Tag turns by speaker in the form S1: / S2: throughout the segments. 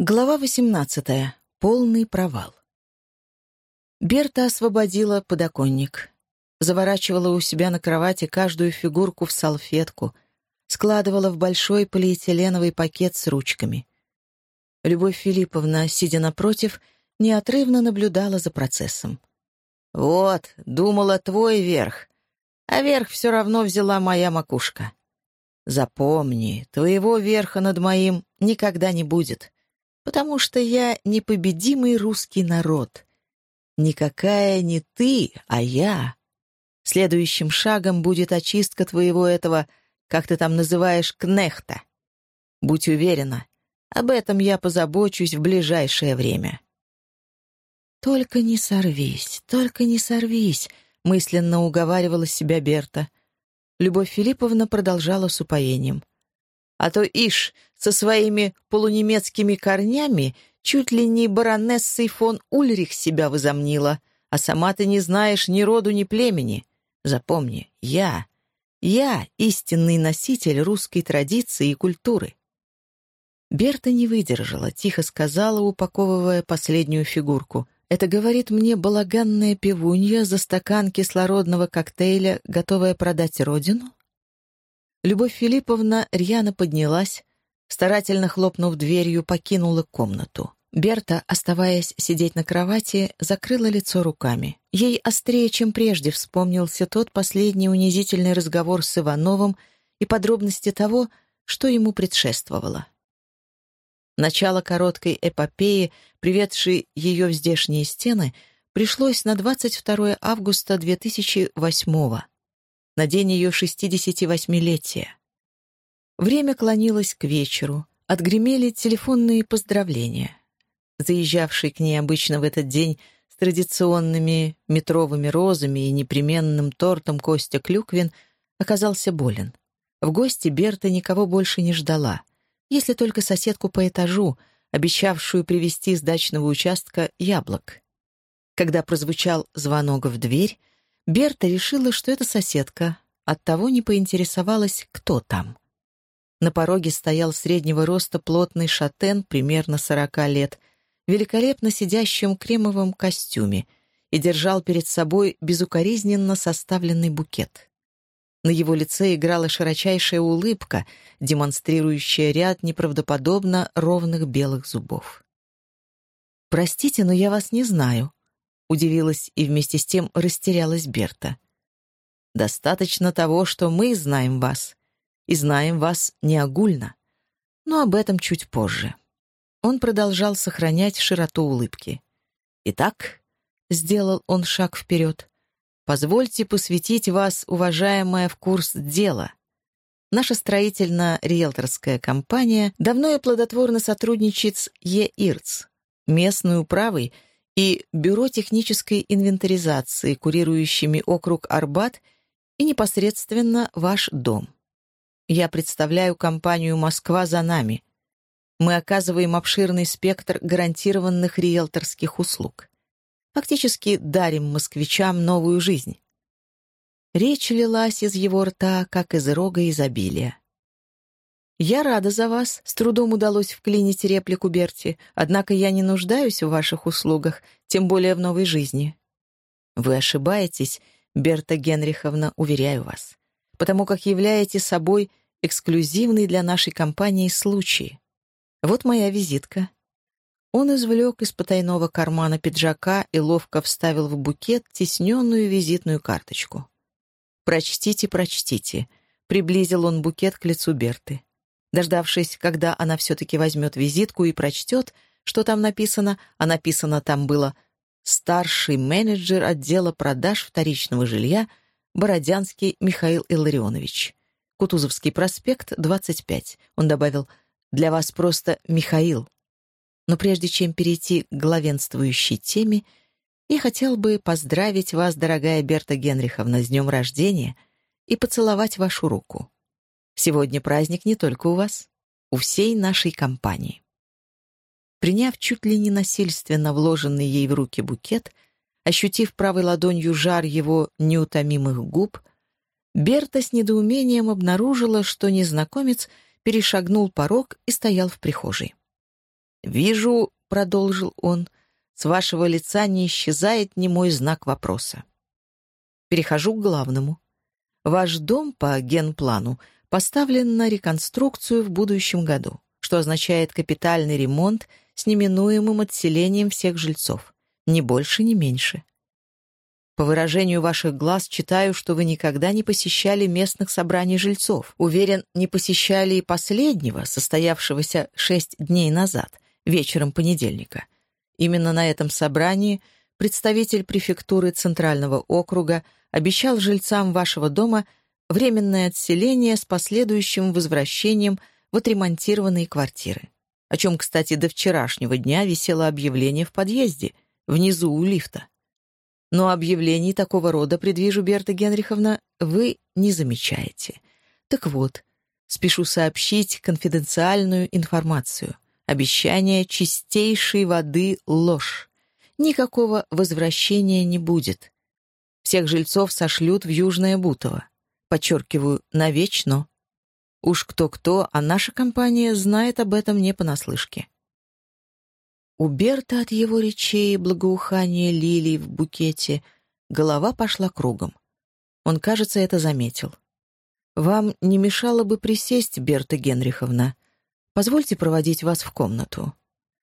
S1: Глава 18. Полный провал. Берта освободила подоконник. Заворачивала у себя на кровати каждую фигурку в салфетку, складывала в большой полиэтиленовый пакет с ручками. Любовь Филипповна, сидя напротив, неотрывно наблюдала за процессом. «Вот, думала, твой верх, а верх все равно взяла моя макушка. Запомни, твоего верха над моим никогда не будет» потому что я непобедимый русский народ. Никакая не ты, а я. Следующим шагом будет очистка твоего этого, как ты там называешь, кнехта. Будь уверена, об этом я позабочусь в ближайшее время. «Только не сорвись, только не сорвись», — мысленно уговаривала себя Берта. Любовь Филипповна продолжала с упоением. А то Иш со своими полунемецкими корнями чуть ли не баронессой фон Ульрих себя возомнила, а сама ты не знаешь ни роду, ни племени. Запомни, я, я истинный носитель русской традиции и культуры. Берта не выдержала, тихо сказала, упаковывая последнюю фигурку. «Это, говорит мне, балаганная пивунья за стакан кислородного коктейля, готовая продать родину?» Любовь Филипповна рьяно поднялась, старательно хлопнув дверью, покинула комнату. Берта, оставаясь сидеть на кровати, закрыла лицо руками. Ей острее, чем прежде, вспомнился тот последний унизительный разговор с Ивановым и подробности того, что ему предшествовало. Начало короткой эпопеи, приведшей ее в здешние стены, пришлось на 22 августа 2008 года на день ее 68-летия. Время клонилось к вечеру, отгремели телефонные поздравления. Заезжавший к ней обычно в этот день с традиционными метровыми розами и непременным тортом Костя Клюквин оказался болен. В гости Берта никого больше не ждала, если только соседку по этажу, обещавшую привезти с дачного участка яблок. Когда прозвучал звонок в дверь, Берта решила, что это соседка, оттого не поинтересовалась, кто там. На пороге стоял среднего роста плотный шатен, примерно сорока лет, великолепно сидящем кремовом костюме и держал перед собой безукоризненно составленный букет. На его лице играла широчайшая улыбка, демонстрирующая ряд неправдоподобно ровных белых зубов. «Простите, но я вас не знаю», Удивилась и вместе с тем растерялась Берта. «Достаточно того, что мы знаем вас, и знаем вас не огульно. Но об этом чуть позже». Он продолжал сохранять широту улыбки. «Итак», — сделал он шаг вперед, — «позвольте посвятить вас, уважаемая, в курс дела». Наша строительно-риэлторская компания давно и плодотворно сотрудничает с ЕИРЦ, местной управой — и Бюро технической инвентаризации, курирующими округ Арбат и непосредственно ваш дом. Я представляю компанию «Москва за нами». Мы оказываем обширный спектр гарантированных риэлторских услуг. Фактически дарим москвичам новую жизнь. Речь лилась из его рта, как из рога изобилия. «Я рада за вас», — с трудом удалось вклинить реплику Берти, «однако я не нуждаюсь в ваших услугах, тем более в новой жизни». «Вы ошибаетесь, Берта Генриховна, уверяю вас, потому как являете собой эксклюзивный для нашей компании случай. Вот моя визитка». Он извлек из потайного кармана пиджака и ловко вставил в букет тесненную визитную карточку. «Прочтите, прочтите», — приблизил он букет к лицу Берты. Дождавшись, когда она все-таки возьмет визитку и прочтет, что там написано, а написано там было «Старший менеджер отдела продаж вторичного жилья Бородянский Михаил Илларионович». Кутузовский проспект, 25. Он добавил «Для вас просто Михаил». Но прежде чем перейти к главенствующей теме, я хотел бы поздравить вас, дорогая Берта Генриховна, с днем рождения и поцеловать вашу руку. Сегодня праздник не только у вас, у всей нашей компании. Приняв чуть ли не насильственно вложенный ей в руки букет, ощутив правой ладонью жар его неутомимых губ, Берта с недоумением обнаружила, что незнакомец перешагнул порог и стоял в прихожей. «Вижу», — продолжил он, — «с вашего лица не исчезает ни мой знак вопроса. Перехожу к главному. Ваш дом по генплану поставлен на реконструкцию в будущем году, что означает капитальный ремонт с неминуемым отселением всех жильцов. Ни больше, ни меньше. По выражению ваших глаз читаю, что вы никогда не посещали местных собраний жильцов. Уверен, не посещали и последнего, состоявшегося шесть дней назад, вечером понедельника. Именно на этом собрании представитель префектуры Центрального округа обещал жильцам вашего дома временное отселение с последующим возвращением в отремонтированные квартиры. О чем, кстати, до вчерашнего дня висело объявление в подъезде, внизу у лифта. Но объявлений такого рода, предвижу, Берта Генриховна, вы не замечаете. Так вот, спешу сообщить конфиденциальную информацию. Обещание чистейшей воды — ложь. Никакого возвращения не будет. Всех жильцов сошлют в Южное Бутово. Подчеркиваю, навечно. Уж кто-кто, а наша компания знает об этом не понаслышке. У Берта от его речей и благоухания лилий в букете голова пошла кругом. Он, кажется, это заметил. «Вам не мешало бы присесть, Берта Генриховна. Позвольте проводить вас в комнату».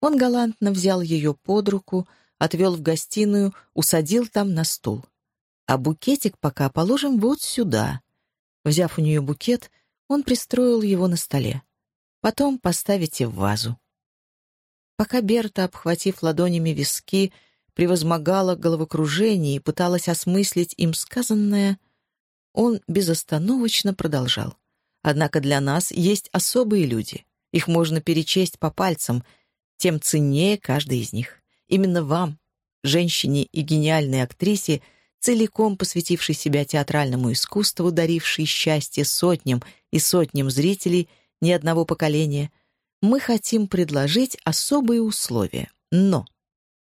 S1: Он галантно взял ее под руку, отвел в гостиную, усадил там на стул. «А букетик пока положим вот сюда». Взяв у нее букет, он пристроил его на столе. «Потом поставите в вазу». Пока Берта, обхватив ладонями виски, превозмогала головокружение и пыталась осмыслить им сказанное, он безостановочно продолжал. «Однако для нас есть особые люди. Их можно перечесть по пальцам, тем ценнее каждый из них. Именно вам, женщине и гениальной актрисе, целиком посвятившей себя театральному искусству, дарившей счастье сотням и сотням зрителей ни одного поколения — мы хотим предложить особые условия, но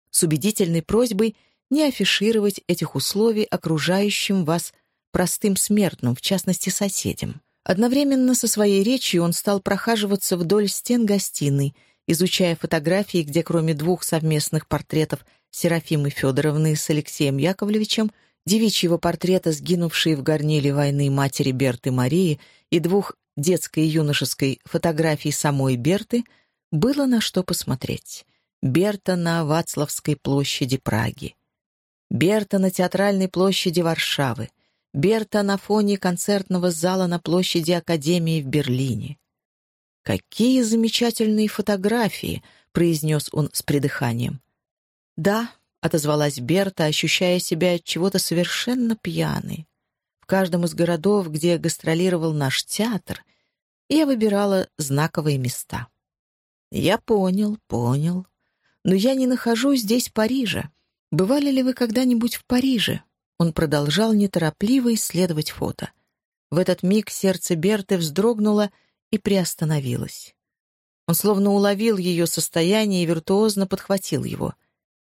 S1: с убедительной просьбой не афишировать этих условий окружающим вас простым смертным, в частности соседям. Одновременно со своей речью он стал прохаживаться вдоль стен гостиной, изучая фотографии, где кроме двух совместных портретов Серафимы Федоровны с Алексеем Яковлевичем, девичьего портрета сгинувшей в горниле войны матери Берты Марии и двух детской и юношеской фотографии самой Берты было на что посмотреть. Берта на Вацлавской площади Праги. Берта на Театральной площади Варшавы. Берта на фоне концертного зала на площади Академии в Берлине. «Какие замечательные фотографии!» — произнес он с придыханием. «Да», — отозвалась Берта, ощущая себя от чего-то совершенно пьяной каждом из городов, где гастролировал наш театр, я выбирала знаковые места. Я понял, понял. Но я не нахожусь здесь Парижа. Бывали ли вы когда-нибудь в Париже? Он продолжал неторопливо исследовать фото. В этот миг сердце Берты вздрогнуло и приостановилось. Он словно уловил ее состояние и виртуозно подхватил его.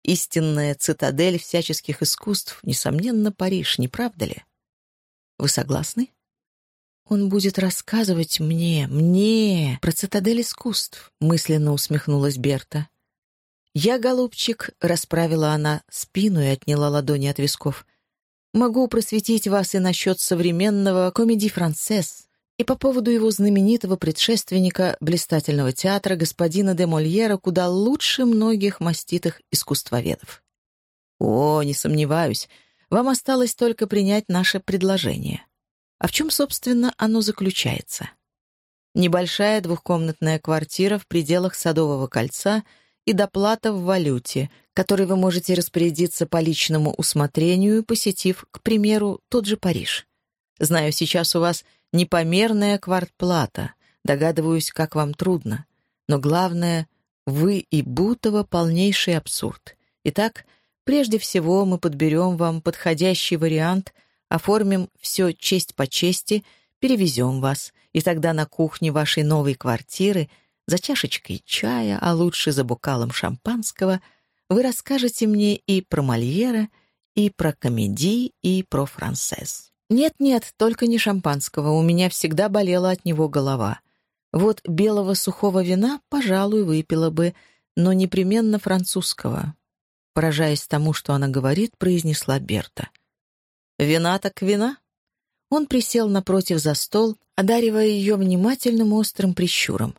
S1: Истинная цитадель всяческих искусств, несомненно, Париж, не правда ли? Вы согласны? Он будет рассказывать мне, мне, про цитадель искусств, мысленно усмехнулась Берта. Я, голубчик, расправила она спину и отняла ладони от висков. Могу просветить вас и насчет современного комедий францесс, и по поводу его знаменитого предшественника блистательного театра господина де Мольера куда лучше многих маститых искусствоведов. О, не сомневаюсь, вам осталось только принять наше предложение. А в чем, собственно, оно заключается? Небольшая двухкомнатная квартира в пределах Садового кольца и доплата в валюте, которой вы можете распорядиться по личному усмотрению, посетив, к примеру, тот же Париж. Знаю, сейчас у вас непомерная квартплата, догадываюсь, как вам трудно. Но главное, вы и Бутова полнейший абсурд. Итак, Прежде всего мы подберем вам подходящий вариант, оформим все честь по чести, перевезем вас, и тогда на кухне вашей новой квартиры за чашечкой чая, а лучше за бокалом шампанского, вы расскажете мне и про Мольера, и про комедий, и про францез. Нет-нет, только не шампанского, у меня всегда болела от него голова. Вот белого сухого вина, пожалуй, выпила бы, но непременно французского. Поражаясь тому, что она говорит, произнесла Берта. «Вина так вина?» Он присел напротив за стол, одаривая ее внимательным острым прищуром.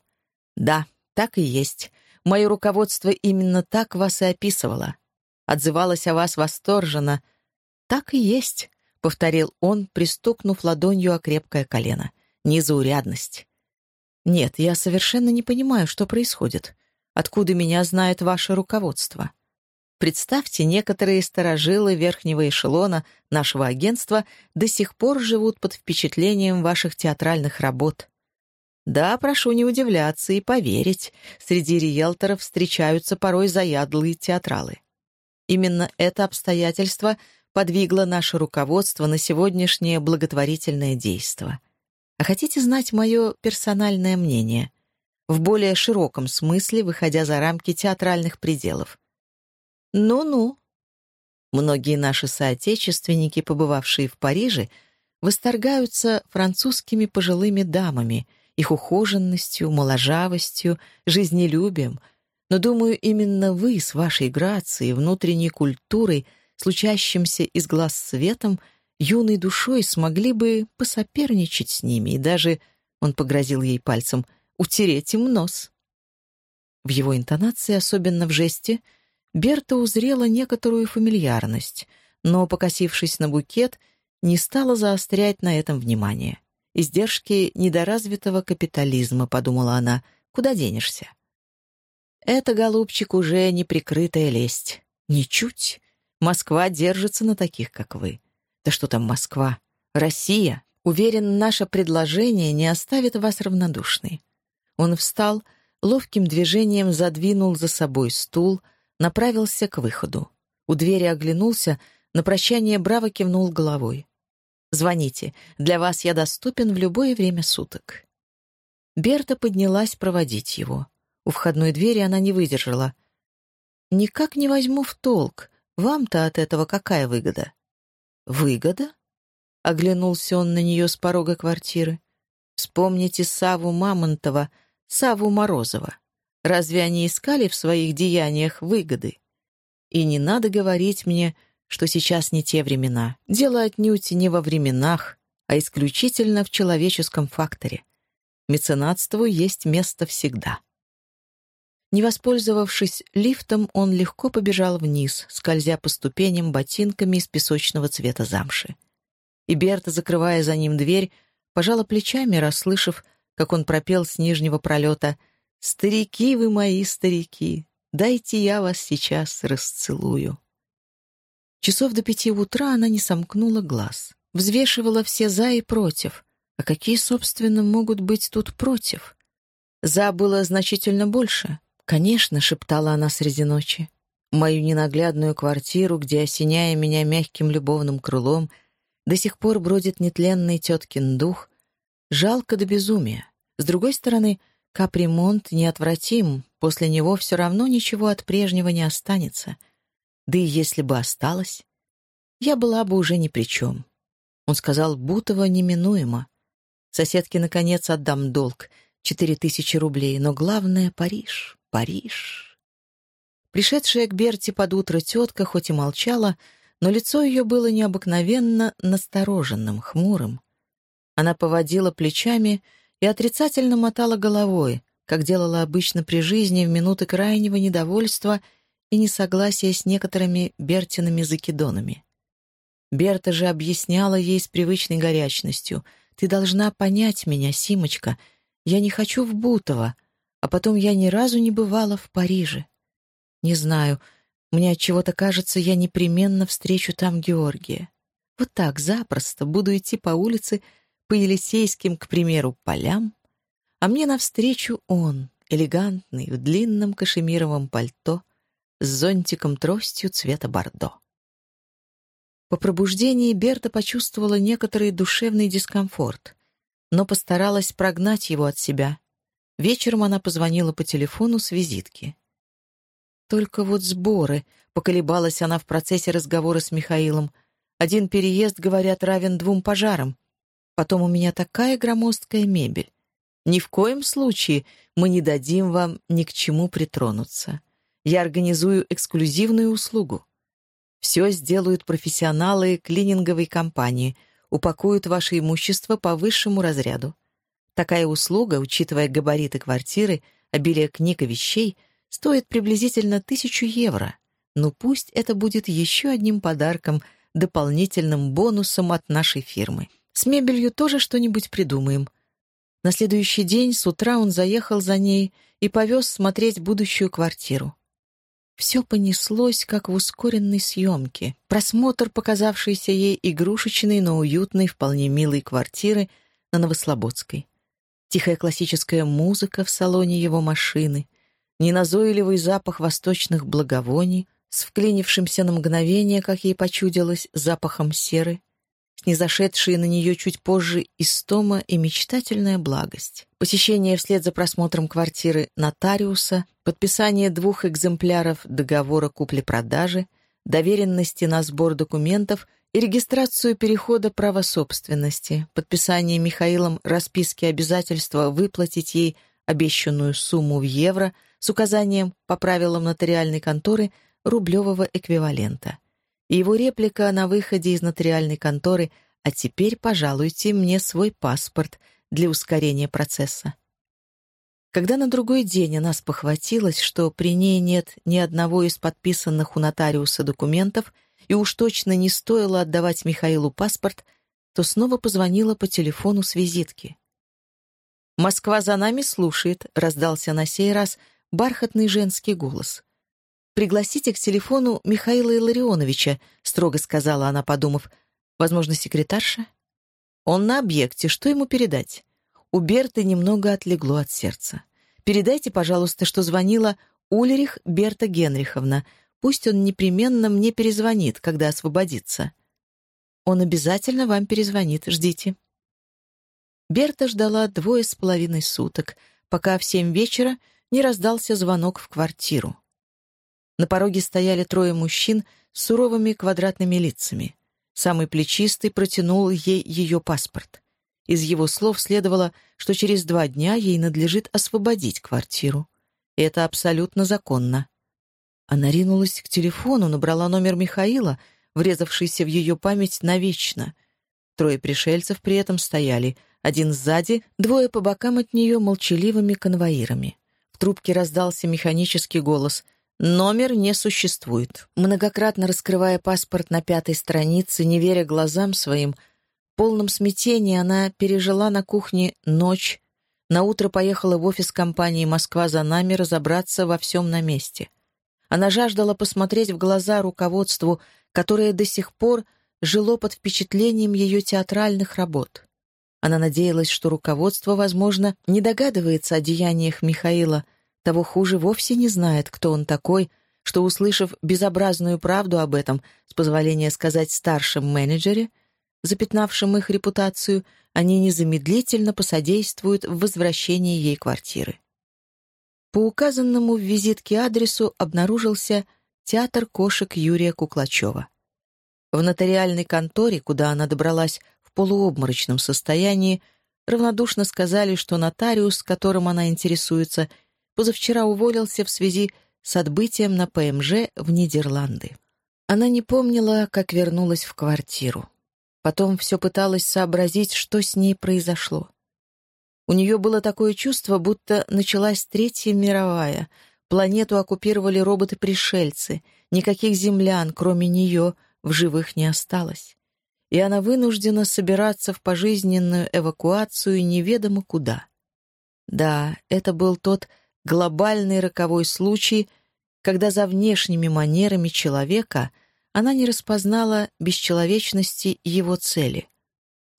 S1: «Да, так и есть. Мое руководство именно так вас и описывало. Отзывалось о вас восторженно. Так и есть», — повторил он, пристукнув ладонью о крепкое колено. «Незаурядность». «Нет, я совершенно не понимаю, что происходит. Откуда меня знает ваше руководство?» Представьте, некоторые сторожилы верхнего эшелона нашего агентства до сих пор живут под впечатлением ваших театральных работ. Да, прошу не удивляться и поверить, среди риэлторов встречаются порой заядлые театралы. Именно это обстоятельство подвигло наше руководство на сегодняшнее благотворительное действо. А хотите знать мое персональное мнение? В более широком смысле, выходя за рамки театральных пределов — ну-ну. Многие наши соотечественники, побывавшие в Париже, восторгаются французскими пожилыми дамами, их ухоженностью, моложавостью, жизнелюбием, но, думаю, именно вы с вашей грацией, внутренней культурой, случащимся из глаз светом, юной душой смогли бы посоперничать с ними и даже, он погрозил ей пальцем, утереть им нос. В его интонации, особенно в жесте, — Берта узрела некоторую фамильярность, но, покосившись на букет, не стала заострять на этом внимание. «Издержки недоразвитого капитализма», — подумала она, — «куда денешься?» «Это, голубчик, уже неприкрытая лесть. Ничуть. Москва держится на таких, как вы. Да что там Москва? Россия. Уверен, наше предложение не оставит вас равнодушной». Он встал, ловким движением задвинул за собой стул — направился к выходу. У двери оглянулся, на прощание браво кивнул головой. «Звоните. Для вас я доступен в любое время суток». Берта поднялась проводить его. У входной двери она не выдержала. «Никак не возьму в толк. Вам-то от этого какая выгода?» «Выгода?» — оглянулся он на нее с порога квартиры. «Вспомните Саву Мамонтова, Саву Морозова. Разве они искали в своих деяниях выгоды? И не надо говорить мне, что сейчас не те времена. Дело отнюдь не во временах, а исключительно в человеческом факторе. Меценатству есть место всегда. Не воспользовавшись лифтом, он легко побежал вниз, скользя по ступеням ботинками из песочного цвета замши. И Берта, закрывая за ним дверь, пожала плечами, расслышав, как он пропел с нижнего пролета «Старики вы мои, старики, дайте я вас сейчас расцелую». Часов до пяти утра она не сомкнула глаз, взвешивала все «за» и «против». А какие, собственно, могут быть тут «против»? «За» было значительно больше. «Конечно», — шептала она среди ночи. Мою ненаглядную квартиру, где, осеняя меня мягким любовным крылом, до сих пор бродит нетленный теткин дух, жалко до безумия. С другой стороны, Капремонт неотвратим, после него все равно ничего от прежнего не останется. Да и если бы осталось, я была бы уже ни при чем. Он сказал, Бутова неминуемо. Соседке, наконец, отдам долг — четыре тысячи рублей, но главное — Париж, Париж. Пришедшая к Берти под утро тетка хоть и молчала, но лицо ее было необыкновенно настороженным, хмурым. Она поводила плечами — и отрицательно мотала головой, как делала обычно при жизни в минуты крайнего недовольства и несогласия с некоторыми Бертиными закидонами. Берта же объясняла ей с привычной горячностью, «Ты должна понять меня, Симочка, я не хочу в Бутово, а потом я ни разу не бывала в Париже. Не знаю, мне от чего то кажется, я непременно встречу там Георгия. Вот так, запросто, буду идти по улице по Елисейским, к примеру, полям, а мне навстречу он, элегантный, в длинном кашемировом пальто, с зонтиком-тростью цвета бордо. По пробуждении Берта почувствовала некоторый душевный дискомфорт, но постаралась прогнать его от себя. Вечером она позвонила по телефону с визитки. Только вот сборы, поколебалась она в процессе разговора с Михаилом. Один переезд, говорят, равен двум пожарам. Потом у меня такая громоздкая мебель. Ни в коем случае мы не дадим вам ни к чему притронуться. Я организую эксклюзивную услугу. Все сделают профессионалы клининговой компании, упакуют ваше имущество по высшему разряду. Такая услуга, учитывая габариты квартиры, обилие книг и вещей, стоит приблизительно тысячу евро. Но пусть это будет еще одним подарком, дополнительным бонусом от нашей фирмы. С мебелью тоже что-нибудь придумаем. На следующий день с утра он заехал за ней и повез смотреть будущую квартиру. Все понеслось, как в ускоренной съемке. Просмотр, показавшийся ей игрушечной, но уютной, вполне милой квартиры на Новослободской. Тихая классическая музыка в салоне его машины, неназойливый запах восточных благовоний с вклинившимся на мгновение, как ей почудилось, запахом серы, снизошедшие на нее чуть позже истома и мечтательная благость. Посещение вслед за просмотром квартиры нотариуса, подписание двух экземпляров договора купли-продажи, доверенности на сбор документов и регистрацию перехода права собственности, подписание Михаилом расписки обязательства выплатить ей обещанную сумму в евро с указанием по правилам нотариальной конторы рублевого эквивалента — и его реплика на выходе из нотариальной конторы «А теперь пожалуйте мне свой паспорт для ускорения процесса». Когда на другой день она спохватилась, что при ней нет ни одного из подписанных у нотариуса документов и уж точно не стоило отдавать Михаилу паспорт, то снова позвонила по телефону с визитки. «Москва за нами слушает», — раздался на сей раз бархатный женский голос. «Пригласите к телефону Михаила Илларионовича», — строго сказала она, подумав. «Возможно, секретарша?» «Он на объекте. Что ему передать?» У Берты немного отлегло от сердца. «Передайте, пожалуйста, что звонила Ульрих Берта Генриховна. Пусть он непременно мне перезвонит, когда освободится». «Он обязательно вам перезвонит. Ждите». Берта ждала двое с половиной суток, пока в семь вечера не раздался звонок в квартиру. На пороге стояли трое мужчин с суровыми квадратными лицами. Самый плечистый протянул ей ее паспорт. Из его слов следовало, что через два дня ей надлежит освободить квартиру. Это абсолютно законно. Она ринулась к телефону, набрала номер Михаила, врезавшийся в ее память навечно. Трое пришельцев при этом стояли, один сзади, двое по бокам от нее молчаливыми конвоирами. В трубке раздался механический голос — Номер не существует. Многократно раскрывая паспорт на пятой странице, не веря глазам своим, в полном смятении она пережила на кухне ночь, на утро поехала в офис компании «Москва за нами» разобраться во всем на месте. Она жаждала посмотреть в глаза руководству, которое до сих пор жило под впечатлением ее театральных работ. Она надеялась, что руководство, возможно, не догадывается о деяниях Михаила — того хуже вовсе не знает, кто он такой, что, услышав безобразную правду об этом, с позволения сказать старшем менеджере, запятнавшем их репутацию, они незамедлительно посодействуют в возвращении ей квартиры. По указанному в визитке адресу обнаружился театр кошек Юрия Куклачева. В нотариальной конторе, куда она добралась в полуобморочном состоянии, равнодушно сказали, что нотариус, которым она интересуется, позавчера уволился в связи с отбытием на ПМЖ в Нидерланды. Она не помнила, как вернулась в квартиру. Потом все пыталась сообразить, что с ней произошло. У нее было такое чувство, будто началась Третья мировая. Планету оккупировали роботы-пришельцы. Никаких землян, кроме нее, в живых не осталось. И она вынуждена собираться в пожизненную эвакуацию неведомо куда. Да, это был тот глобальный роковой случай, когда за внешними манерами человека она не распознала бесчеловечности его цели.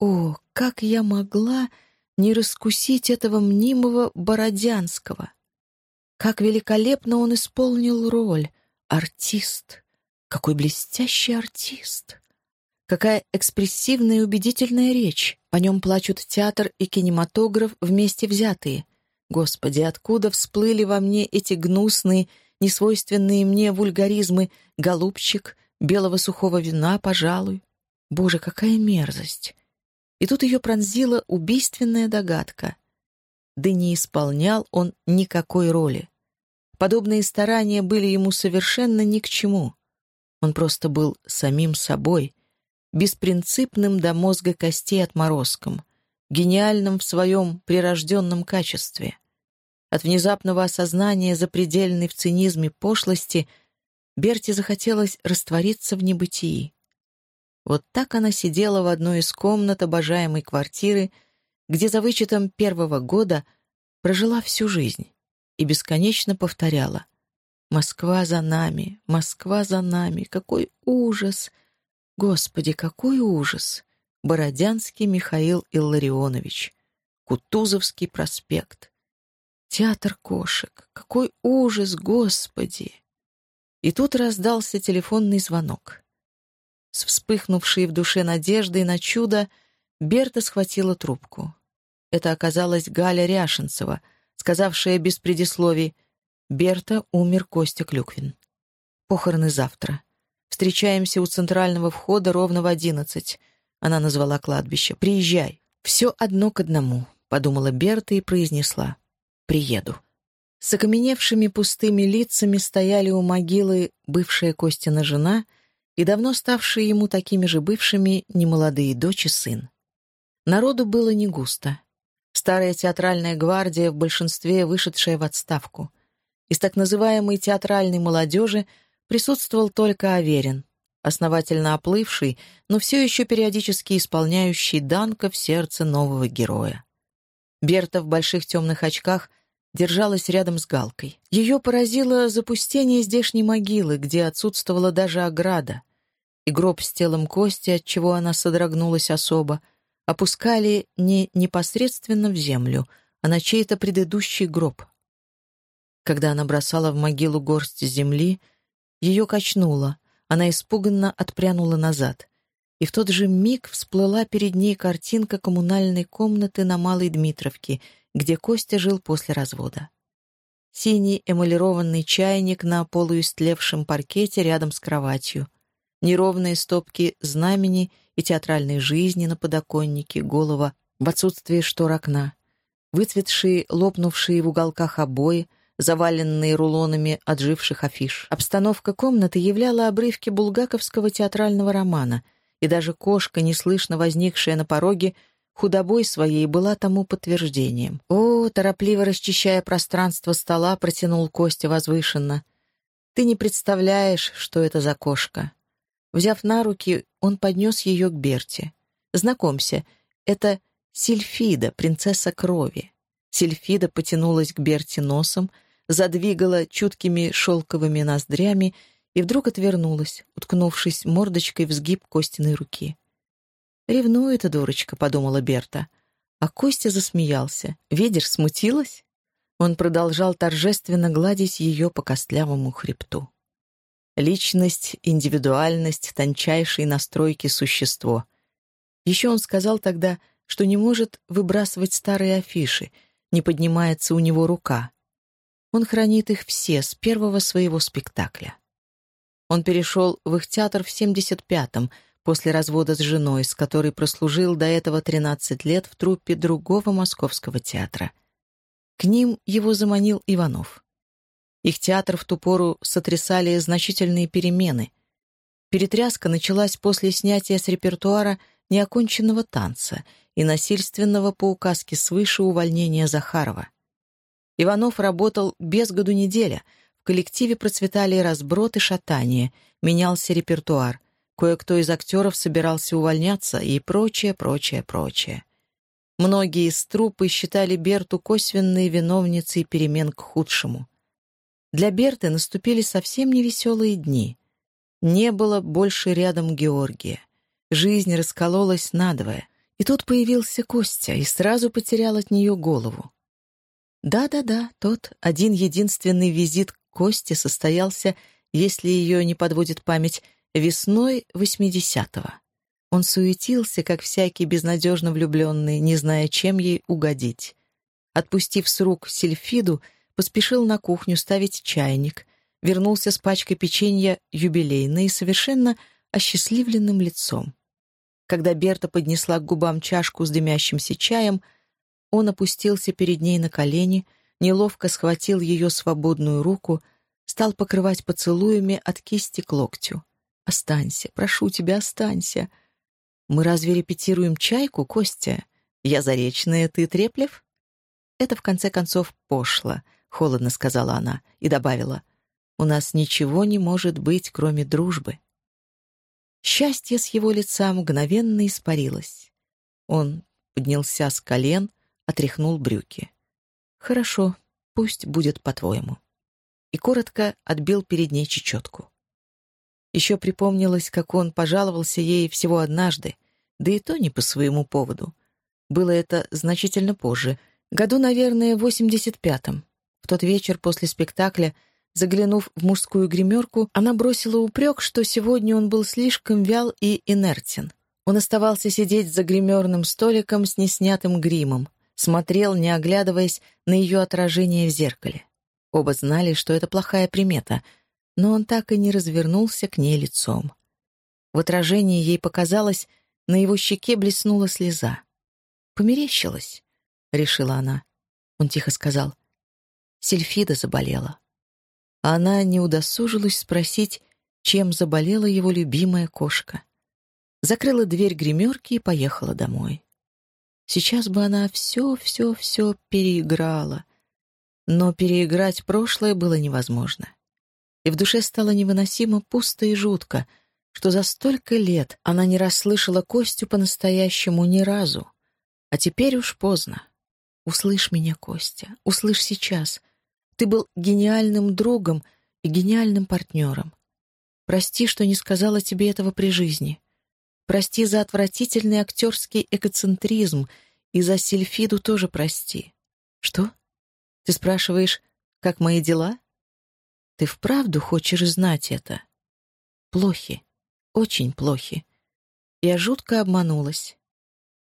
S1: О, как я могла не раскусить этого мнимого Бородянского! Как великолепно он исполнил роль! Артист! Какой блестящий артист! Какая экспрессивная и убедительная речь! По нем плачут театр и кинематограф вместе взятые. Господи, откуда всплыли во мне эти гнусные, несвойственные мне вульгаризмы «голубчик», «белого сухого вина», пожалуй? Боже, какая мерзость! И тут ее пронзила убийственная догадка. да не исполнял он никакой роли. Подобные старания были ему совершенно ни к чему. Он просто был самим собой, беспринципным до мозга костей отморозком, гениальным в своем прирожденном качестве. От внезапного осознания запредельной в цинизме пошлости Берти захотелось раствориться в небытии. Вот так она сидела в одной из комнат обожаемой квартиры, где за вычетом первого года прожила всю жизнь и бесконечно повторяла «Москва за нами, Москва за нами, какой ужас! Господи, какой ужас!» Бородянский Михаил Илларионович, Кутузовский проспект. Театр кошек. Какой ужас, Господи! И тут раздался телефонный звонок. С вспыхнувшей в душе надеждой на чудо Берта схватила трубку. Это оказалась Галя Ряшенцева, сказавшая без предисловий «Берта, умер Костя Клюквин. Похороны завтра. Встречаемся у центрального входа ровно в одиннадцать. Она назвала кладбище. «Приезжай». «Все одно к одному», — подумала Берта и произнесла. «Приеду». С окаменевшими пустыми лицами стояли у могилы бывшая Костина жена и давно ставшие ему такими же бывшими немолодые дочь и сын. Народу было не густо. Старая театральная гвардия, в большинстве вышедшая в отставку. Из так называемой театральной молодежи присутствовал только Аверин, основательно оплывший, но все еще периодически исполняющий Данка в сердце нового героя. Берта в больших темных очках держалась рядом с Галкой. Ее поразило запустение здешней могилы, где отсутствовала даже ограда. И гроб с телом Кости, от чего она содрогнулась особо, опускали не непосредственно в землю, а на чей-то предыдущий гроб. Когда она бросала в могилу горсть земли, ее качнуло, она испуганно отпрянула назад. И в тот же миг всплыла перед ней картинка коммунальной комнаты на Малой Дмитровке, где Костя жил после развода. Синий эмалированный чайник на полуистлевшем паркете рядом с кроватью. Неровные стопки знамени и театральной жизни на подоконнике, голова в отсутствии штор окна. Выцветшие, лопнувшие в уголках обои — заваленные рулонами отживших афиш. Обстановка комнаты являла обрывки булгаковского театрального романа, и даже кошка, неслышно возникшая на пороге, худобой своей была тому подтверждением. «О!» — торопливо расчищая пространство стола, протянул Костя возвышенно. «Ты не представляешь, что это за кошка». Взяв на руки, он поднес ее к Берте. «Знакомься, это Сильфида, принцесса крови». Сильфида потянулась к Берте носом, задвигала чуткими шелковыми ноздрями и вдруг отвернулась, уткнувшись мордочкой в сгиб Костиной руки. «Ревнует эта дурочка», — подумала Берта. А Костя засмеялся. «Видишь, смутилась?» Он продолжал торжественно гладить ее по костлявому хребту. Личность, индивидуальность, тончайшие настройки существо. Еще он сказал тогда, что не может выбрасывать старые афиши, не поднимается у него рука. Он хранит их все с первого своего спектакля. Он перешел в их театр в 75-м, после развода с женой, с которой прослужил до этого 13 лет в труппе другого московского театра. К ним его заманил Иванов. Их театр в ту пору сотрясали значительные перемены. Перетряска началась после снятия с репертуара неоконченного танца и насильственного по указке свыше увольнения Захарова. Иванов работал без году неделя. В коллективе процветали разброд и шатание, менялся репертуар. Кое-кто из актеров собирался увольняться и прочее, прочее, прочее. Многие из труппы считали Берту косвенной виновницей перемен к худшему. Для Берты наступили совсем невеселые дни. Не было больше рядом Георгия. Жизнь раскололась надвое. И тут появился Костя и сразу потерял от нее голову. Да-да-да, тот один-единственный визит к Косте состоялся, если ее не подводит память, весной 80-го. Он суетился, как всякий безнадежно влюбленный, не зная, чем ей угодить. Отпустив с рук сельфиду, поспешил на кухню ставить чайник, вернулся с пачкой печенья юбилейной и совершенно осчастливленным лицом. Когда Берта поднесла к губам чашку с дымящимся чаем, Он опустился перед ней на колени, неловко схватил ее свободную руку, стал покрывать поцелуями от кисти к локтю. «Останься, прошу тебя, останься. Мы разве репетируем чайку, Костя? Я Заречная, ты Треплев?» «Это, в конце концов, пошло», — холодно сказала она и добавила. «У нас ничего не может быть, кроме дружбы». Счастье с его лица мгновенно испарилось. Он поднялся с колен, отряхнул брюки. «Хорошо, пусть будет по-твоему». И коротко отбил перед ней чечетку. Еще припомнилось, как он пожаловался ей всего однажды, да и то не по своему поводу. Было это значительно позже, году, наверное, в 85-м. В тот вечер после спектакля, заглянув в мужскую гримерку, она бросила упрек, что сегодня он был слишком вял и инертен. Он оставался сидеть за гримерным столиком с неснятым гримом, смотрел, не оглядываясь на ее отражение в зеркале. Оба знали, что это плохая примета, но он так и не развернулся к ней лицом. В отражении ей показалось, на его щеке блеснула слеза. «Померещилась», — решила она. Он тихо сказал. «Сельфида заболела». Она не удосужилась спросить, чем заболела его любимая кошка. Закрыла дверь гримерки и поехала домой. Сейчас бы она все-все-все переиграла. Но переиграть прошлое было невозможно. И в душе стало невыносимо пусто и жутко, что за столько лет она не расслышала Костю по-настоящему ни разу. А теперь уж поздно. Услышь меня, Костя, услышь сейчас. Ты был гениальным другом и гениальным партнером. Прости, что не сказала тебе этого при жизни. Прости за отвратительный актерский эгоцентризм, и за Сильфиду тоже прости. Что? Ты спрашиваешь, как мои дела? Ты вправду хочешь знать это? Плохи, очень плохи. Я жутко обманулась.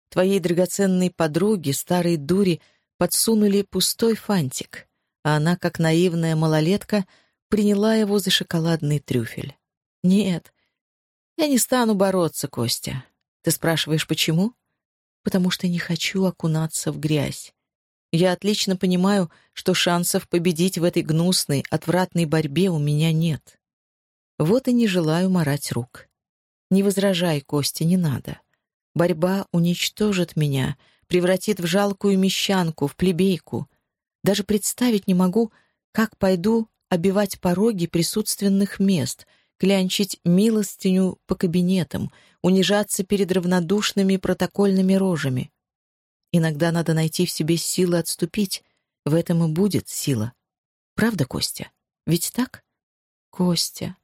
S1: Твоей драгоценной подруге, старой дури, подсунули пустой фантик, а она, как наивная малолетка, приняла его за шоколадный трюфель. Нет, я не стану бороться, Костя. Ты спрашиваешь, почему? Потому что не хочу окунаться в грязь. Я отлично понимаю, что шансов победить в этой гнусной, отвратной борьбе у меня нет. Вот и не желаю марать рук. Не возражай, Костя, не надо. Борьба уничтожит меня, превратит в жалкую мещанку, в плебейку. Даже представить не могу, как пойду обивать пороги присутственных мест — клянчить милостиню по кабинетам, унижаться перед равнодушными протокольными рожами. Иногда надо найти в себе силы отступить. В этом и будет сила. Правда, Костя? Ведь так? Костя.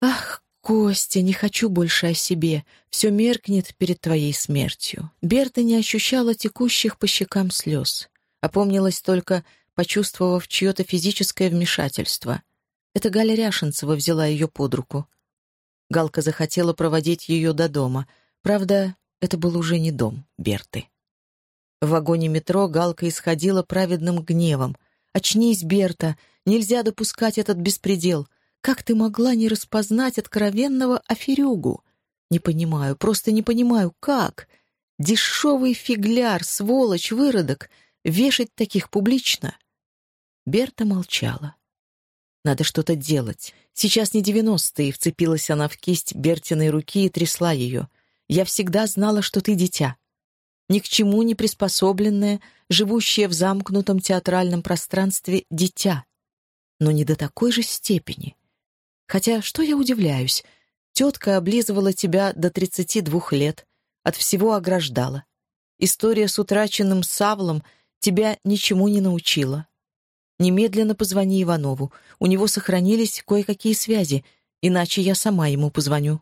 S1: Ах, Костя, не хочу больше о себе. Все меркнет перед твоей смертью. Берта не ощущала текущих по щекам слез. Опомнилась только, почувствовав чье-то физическое вмешательство — это Галя Ряшенцева взяла ее под руку. Галка захотела проводить ее до дома. Правда, это был уже не дом Берты. В вагоне метро Галка исходила праведным гневом. «Очнись, Берта! Нельзя допускать этот беспредел! Как ты могла не распознать откровенного аферюгу? Не понимаю, просто не понимаю, как? Дешевый фигляр, сволочь, выродок! Вешать таких публично!» Берта молчала. Надо что-то делать. Сейчас не девяностые, вцепилась она в кисть Бертиной руки и трясла ее. Я всегда знала, что ты дитя. Ни к чему не приспособленное, живущее в замкнутом театральном пространстве дитя. Но не до такой же степени. Хотя, что я удивляюсь, тетка облизывала тебя до 32 лет, от всего ограждала. История с утраченным Савлом тебя ничему не научила. Немедленно позвони Иванову. У него сохранились кое-какие связи, иначе я сама ему позвоню».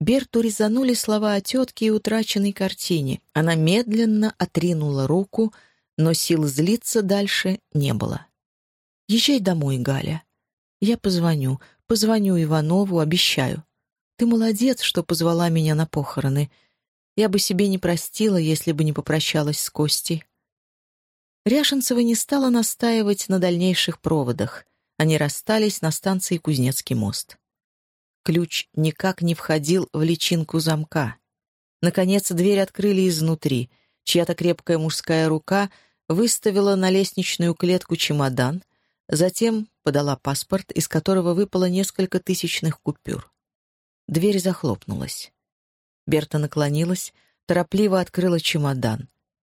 S1: Берту резанули слова о тетке и утраченной картине. Она медленно отринула руку, но сил злиться дальше не было. «Езжай домой, Галя. Я позвоню, позвоню Иванову, обещаю. Ты молодец, что позвала меня на похороны. Я бы себе не простила, если бы не попрощалась с Костей. Ряшенцева не стала настаивать на дальнейших проводах. Они расстались на станции Кузнецкий мост. Ключ никак не входил в личинку замка. Наконец дверь открыли изнутри. Чья-то крепкая мужская рука выставила на лестничную клетку чемодан, затем подала паспорт, из которого выпало несколько тысячных купюр. Дверь захлопнулась. Берта наклонилась, торопливо открыла чемодан.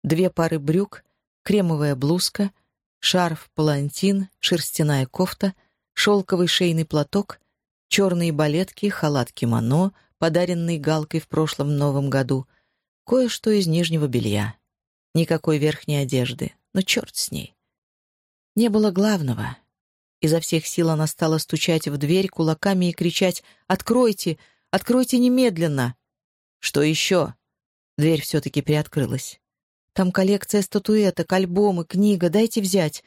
S1: Две пары брюк, кремовая блузка, шарф-палантин, шерстяная кофта, шелковый шейный платок, черные балетки, халат-кимоно, подаренный Галкой в прошлом Новом году, кое-что из нижнего белья. Никакой верхней одежды, но черт с ней. Не было главного. Изо всех сил она стала стучать в дверь кулаками и кричать «Откройте! Откройте немедленно!» «Что еще?» Дверь все-таки приоткрылась. «Там коллекция статуэток, альбомы, книга, дайте взять».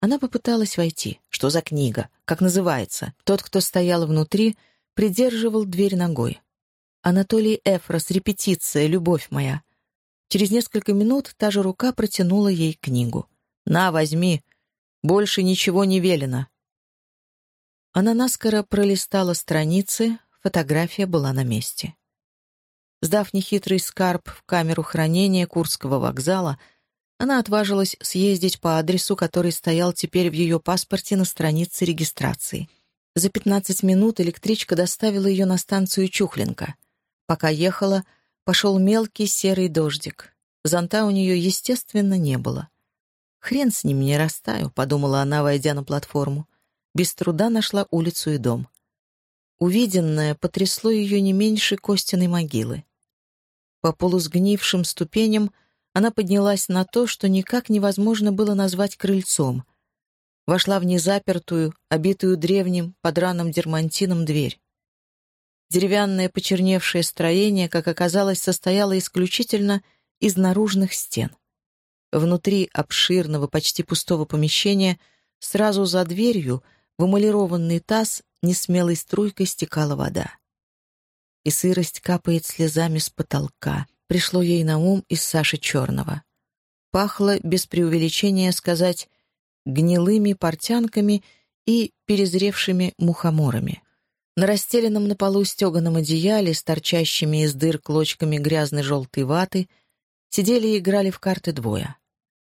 S1: Она попыталась войти. Что за книга? Как называется? Тот, кто стоял внутри, придерживал дверь ногой. «Анатолий Эфрос, репетиция, любовь моя». Через несколько минут та же рука протянула ей книгу. «На, возьми. Больше ничего не велено». Она наскоро пролистала страницы, фотография была на месте. Сдав нехитрый скарб в камеру хранения Курского вокзала, она отважилась съездить по адресу, который стоял теперь в ее паспорте на странице регистрации. За 15 минут электричка доставила ее на станцию Чухлинка. Пока ехала, пошел мелкий серый дождик. Зонта у нее, естественно, не было. «Хрен с ним, не растаю», — подумала она, войдя на платформу. Без труда нашла улицу и дом. Увиденное потрясло ее не меньше Костиной могилы. По полусгнившим ступеням она поднялась на то, что никак невозможно было назвать крыльцом. Вошла в незапертую, обитую древним, подраным дермантином дверь. Деревянное почерневшее строение, как оказалось, состояло исключительно из наружных стен. Внутри обширного, почти пустого помещения, сразу за дверью, в эмалированный таз несмелой струйкой стекала вода. И сырость капает слезами с потолка. Пришло ей на ум из Саши Черного. Пахло, без преувеличения сказать, гнилыми портянками и перезревшими мухоморами. На расстеленном на полу стеганом одеяле с торчащими из дыр клочками грязной желтой ваты сидели и играли в карты двое.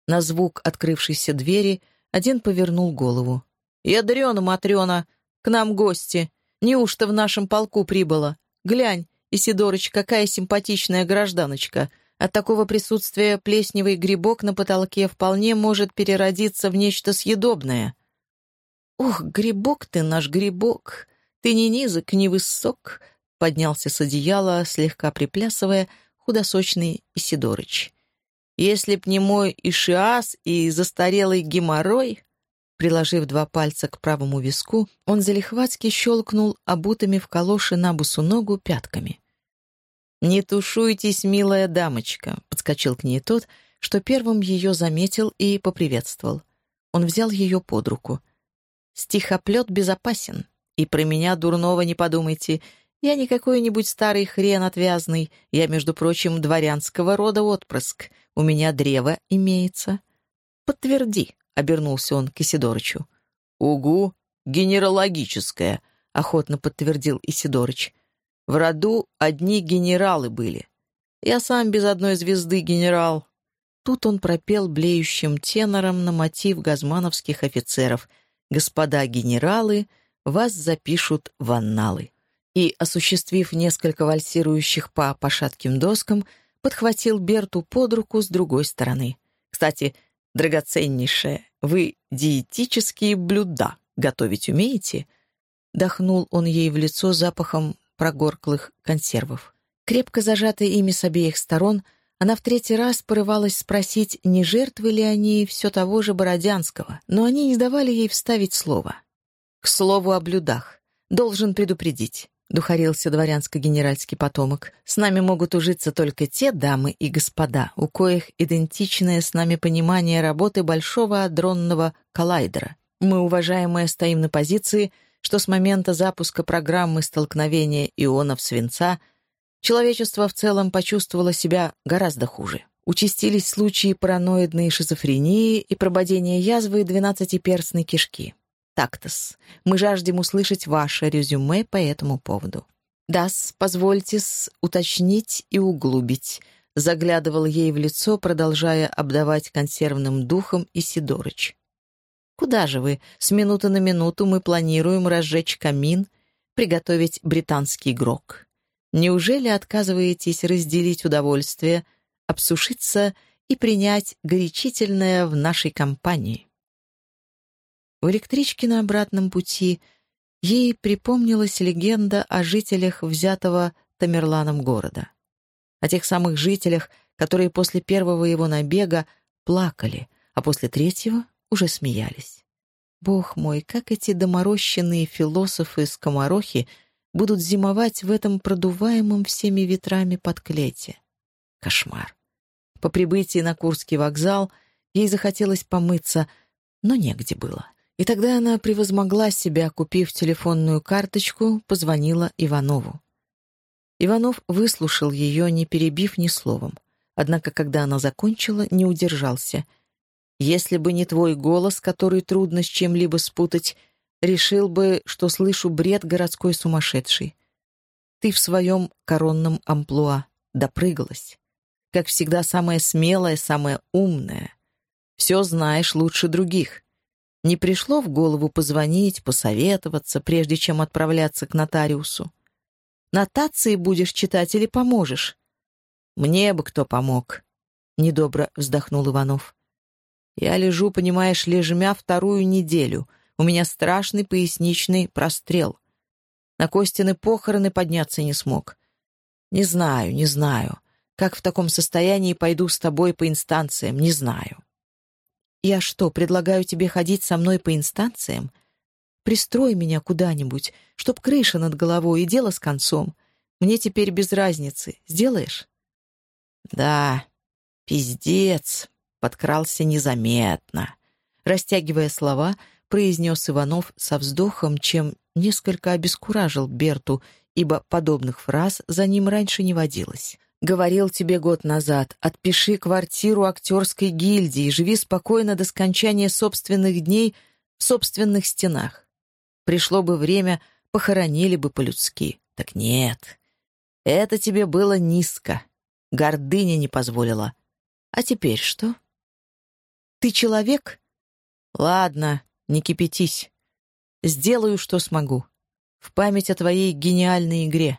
S1: На звук открывшейся двери один повернул голову. «Ядрена, Матрена! К нам гости! Неужто в нашем полку прибыла? Глянь, Исидорыч, какая симпатичная гражданочка! От такого присутствия плесневый грибок на потолке вполне может переродиться в нечто съедобное». «Ох, грибок ты наш грибок! «Ты не низок, не высок», — поднялся с одеяла, слегка приплясывая, худосочный Исидорыч. «Если б не мой ишиас и застарелый геморрой...» Приложив два пальца к правому виску, он залихватски щелкнул обутыми в калоши на бусу ногу пятками. «Не тушуйтесь, милая дамочка», — подскочил к ней тот, что первым ее заметил и поприветствовал. Он взял ее под руку. «Стихоплет безопасен. И про меня дурного не подумайте. Я не какой-нибудь старый хрен отвязный. Я, между прочим, дворянского рода отпрыск. У меня древо имеется. Подтверди, — обернулся он к Исидорычу. «Угу, генералогическое», — охотно подтвердил Исидорыч. «В роду одни генералы были. Я сам без одной звезды генерал». Тут он пропел блеющим тенором на мотив газмановских офицеров. «Господа генералы, вас запишут в анналы. И, осуществив несколько вальсирующих по шатким доскам, подхватил Берту под руку с другой стороны. «Кстати, драгоценнейшая, вы диетические блюда готовить умеете?» Дохнул он ей в лицо запахом прогорклых консервов. Крепко зажатая ими с обеих сторон, она в третий раз порывалась спросить, не жертвы ли они все того же Бородянского, но они не давали ей вставить слово. «К слову о блюдах. Должен предупредить», — духарился дворянско-генеральский потомок. «С нами могут ужиться только те дамы и господа, у коих идентичное с нами понимание работы большого адронного коллайдера. Мы, уважаемые, стоим на позиции, что с момента запуска программы столкновения ионов свинца человечество в целом почувствовало себя гораздо хуже. Участились случаи параноидной шизофрении и прободения язвы двенадцатиперстной кишки. Тактос. Мы жаждем услышать ваше резюме по этому поводу. Дас, позвольте уточнить и углубить. заглядывал ей в лицо, продолжая обдавать консервным духом и Сидорыч. «Куда же вы? С минуты на минуту мы планируем разжечь камин, приготовить британский грок. Неужели отказываетесь разделить удовольствие, обсушиться и принять горячительное в нашей компании?» В электричке на обратном пути ей припомнилась легенда о жителях взятого Тамерланом города о тех самых жителях, которые после первого его набега плакали, а после третьего уже смеялись. Бог мой, как эти доморощенные философы-скоморохи будут зимовать в этом продуваемом всеми ветрами подклете. Кошмар. По прибытии на Курский вокзал ей захотелось помыться, но негде было. И тогда она превозмогла себя, купив телефонную карточку, позвонила Иванову. Иванов выслушал ее, не перебив ни словом. Однако, когда она закончила, не удержался. «Если бы не твой голос, который трудно с чем-либо спутать, решил бы, что слышу бред городской сумасшедший. Ты в своем коронном амплуа допрыгалась. Как всегда, самая смелая, самая умная. Все знаешь лучше других. Не пришло в голову позвонить, посоветоваться, прежде чем отправляться к нотариусу? Нотации будешь читать или поможешь?» «Мне бы кто помог», — недобро вздохнул Иванов. «Я лежу, понимаешь, лежмя вторую неделю. У меня страшный поясничный прострел. На Костины похороны подняться не смог. Не знаю, не знаю. Как в таком состоянии пойду с тобой по инстанциям, не знаю». «Я что, предлагаю тебе ходить со мной по инстанциям? Пристрой меня куда-нибудь, чтоб крыша над головой и дело с концом. Мне теперь без разницы. Сделаешь?» «Да, пиздец!» — подкрался незаметно. Растягивая слова, произнес Иванов со вздохом, чем несколько обескуражил Берту, ибо подобных фраз за ним раньше не водилось. «Говорил тебе год назад, отпиши квартиру актерской гильдии, живи спокойно до скончания собственных дней в собственных стенах. Пришло бы время, похоронили бы по-людски. Так нет. Это тебе было низко. Гордыня не позволила. А теперь что? Ты человек? Ладно, не кипятись. Сделаю, что смогу. В память о твоей гениальной игре.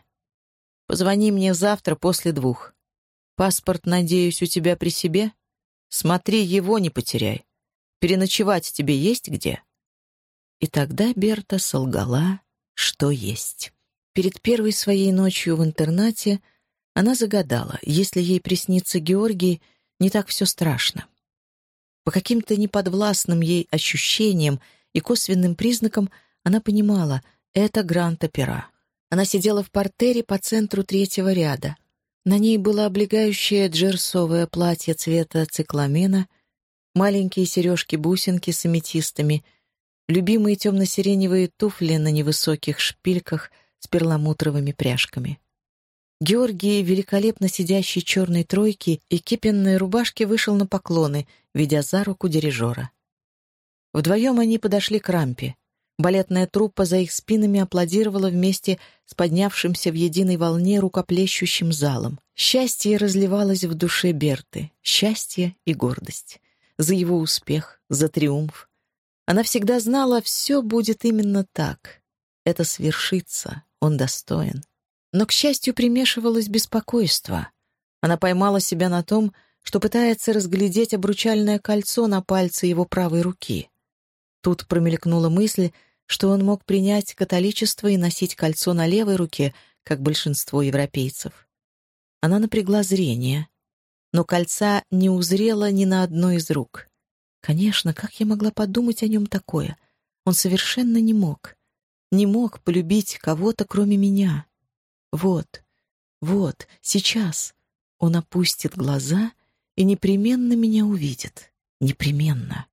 S1: Позвони мне завтра после двух. Паспорт, надеюсь, у тебя при себе? Смотри, его не потеряй. Переночевать тебе есть где?» И тогда Берта солгала, что есть. Перед первой своей ночью в интернате она загадала, если ей приснится Георгий, не так все страшно. По каким-то неподвластным ей ощущениям и косвенным признакам она понимала — это грант-опера. Она сидела в портере по центру третьего ряда. На ней было облегающее джерсовое платье цвета цикламена, маленькие сережки-бусинки с аметистами — любимые темно-сиреневые туфли на невысоких шпильках с перламутровыми пряжками. Георгий, великолепно сидящий черной тройки и кипенной рубашке, вышел на поклоны, ведя за руку дирижера. Вдвоем они подошли к рампе. Балетная труппа за их спинами аплодировала вместе с поднявшимся в единой волне рукоплещущим залом. Счастье разливалось в душе Берты. Счастье и гордость. За его успех, за триумф, она всегда знала, все будет именно так. Это свершится, он достоин. Но, к счастью, примешивалось беспокойство. Она поймала себя на том, что пытается разглядеть обручальное кольцо на пальце его правой руки. Тут промелькнула мысль, что он мог принять католичество и носить кольцо на левой руке, как большинство европейцев. Она напрягла зрение, но кольца не узрела ни на одной из рук. Конечно, как я могла подумать о нем такое? Он совершенно не мог. Не мог полюбить кого-то, кроме меня. Вот, вот, сейчас он опустит глаза и непременно меня увидит. Непременно.